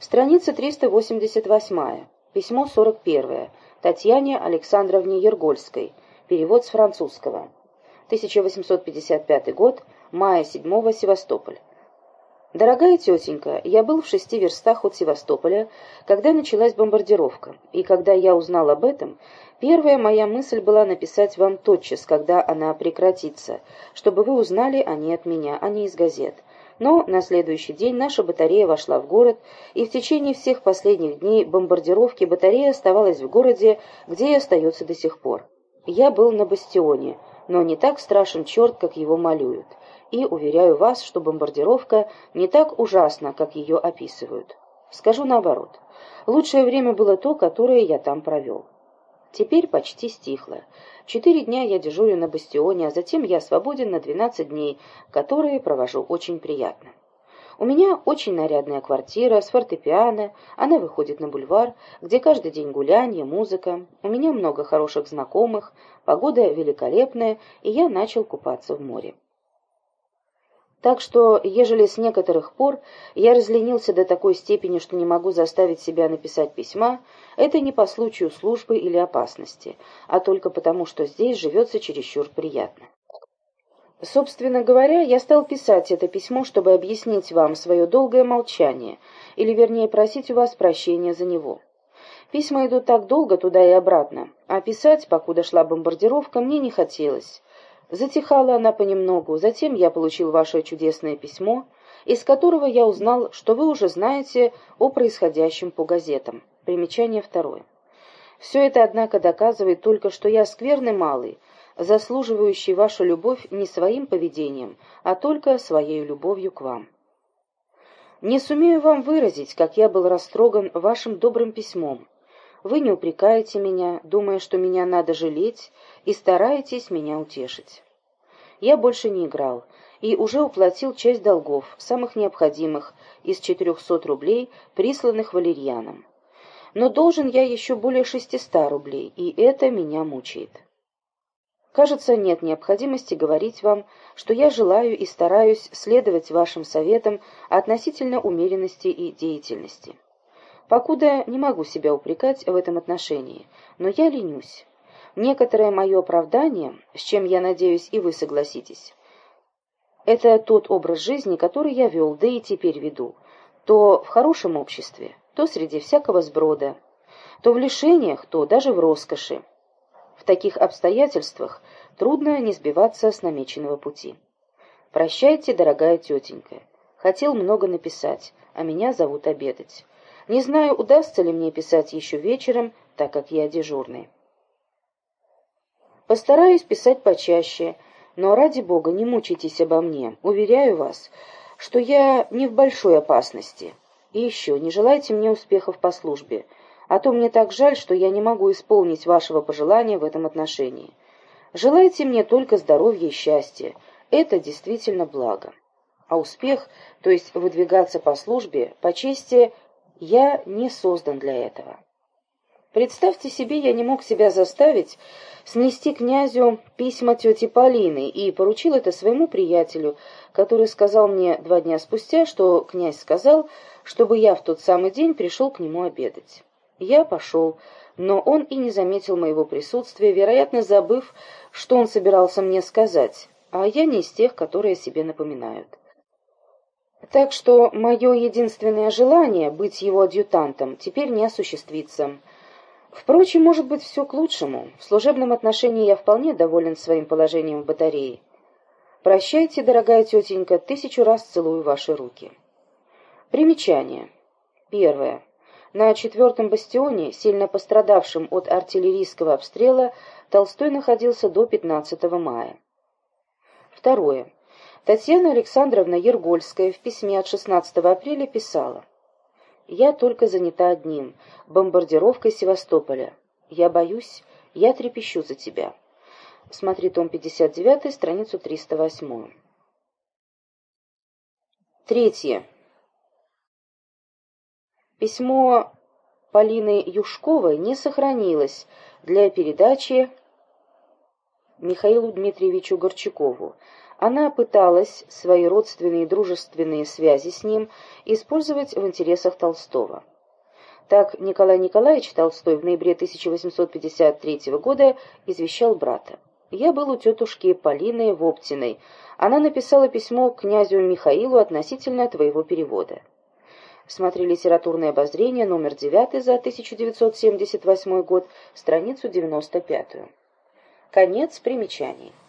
Страница 388. Письмо 41. Татьяне Александровне Ергольской. Перевод с французского. 1855 год. Мая 7 Севастополь. Дорогая тетенька, я был в шести верстах от Севастополя, когда началась бомбардировка, и когда я узнал об этом, первая моя мысль была написать вам тотчас, когда она прекратится, чтобы вы узнали о ней от меня, а не из газет. Но на следующий день наша батарея вошла в город, и в течение всех последних дней бомбардировки батарея оставалась в городе, где и остается до сих пор. Я был на бастионе, но не так страшен черт, как его малюют и уверяю вас, что бомбардировка не так ужасна, как ее описывают. Скажу наоборот. Лучшее время было то, которое я там провел. Теперь почти стихло. Четыре дня я дежурю на бастионе, а затем я свободен на двенадцать дней, которые провожу очень приятно. У меня очень нарядная квартира с фортепиано, она выходит на бульвар, где каждый день гулянье, музыка. У меня много хороших знакомых, погода великолепная, и я начал купаться в море. Так что, ежели с некоторых пор я разленился до такой степени, что не могу заставить себя написать письма, это не по случаю службы или опасности, а только потому, что здесь живется чересчур приятно. Собственно говоря, я стал писать это письмо, чтобы объяснить вам свое долгое молчание, или вернее просить у вас прощения за него. Письма идут так долго туда и обратно, а писать, покуда шла бомбардировка, мне не хотелось. Затихала она понемногу, затем я получил ваше чудесное письмо, из которого я узнал, что вы уже знаете о происходящем по газетам. Примечание второе. Все это, однако, доказывает только, что я скверный малый, заслуживающий вашу любовь не своим поведением, а только своей любовью к вам. Не сумею вам выразить, как я был растроган вашим добрым письмом. Вы не упрекаете меня, думая, что меня надо жалеть, и стараетесь меня утешить. Я больше не играл и уже уплатил часть долгов, самых необходимых, из 400 рублей, присланных валерьяном. Но должен я еще более 600 рублей, и это меня мучает. Кажется, нет необходимости говорить вам, что я желаю и стараюсь следовать вашим советам относительно умеренности и деятельности. Покуда не могу себя упрекать в этом отношении, но я ленюсь. Некоторое мое оправдание, с чем, я надеюсь, и вы согласитесь, это тот образ жизни, который я вел, да и теперь веду, то в хорошем обществе, то среди всякого сброда, то в лишениях, то даже в роскоши. В таких обстоятельствах трудно не сбиваться с намеченного пути. Прощайте, дорогая тетенька. Хотел много написать, а меня зовут обедать. Не знаю, удастся ли мне писать еще вечером, так как я дежурный. Постараюсь писать почаще, но ради бога не мучайтесь обо мне. Уверяю вас, что я не в большой опасности. И еще, не желайте мне успехов по службе, а то мне так жаль, что я не могу исполнить вашего пожелания в этом отношении. Желайте мне только здоровья и счастья. Это действительно благо. А успех, то есть выдвигаться по службе, по чести, я не создан для этого. Представьте себе, я не мог себя заставить снести князю письма тети Полины и поручил это своему приятелю, который сказал мне два дня спустя, что князь сказал, чтобы я в тот самый день пришел к нему обедать. Я пошел, но он и не заметил моего присутствия, вероятно, забыв, что он собирался мне сказать, а я не из тех, которые себе напоминают. Так что мое единственное желание быть его адъютантом теперь не осуществится. Впрочем, может быть, все к лучшему. В служебном отношении я вполне доволен своим положением в батарее. Прощайте, дорогая тетенька, тысячу раз целую ваши руки. Примечание. Первое. На четвертом бастионе, сильно пострадавшем от артиллерийского обстрела, Толстой находился до 15 мая. Второе. Татьяна Александровна Ергольская в письме от 16 апреля писала я только занята одним — бомбардировкой Севастополя. Я боюсь, я трепещу за тебя. Смотри том 59, страницу 308. Третье. Письмо Полины Юшковой не сохранилось для передачи Михаилу Дмитриевичу Горчакову. Она пыталась свои родственные и дружественные связи с ним использовать в интересах Толстого. Так Николай Николаевич Толстой в ноябре 1853 года извещал брата. «Я был у тетушки Полины Воптиной. Она написала письмо князю Михаилу относительно твоего перевода». Смотри «Литературное обозрение», номер 9 за 1978 год, страницу 95. Конец примечаний.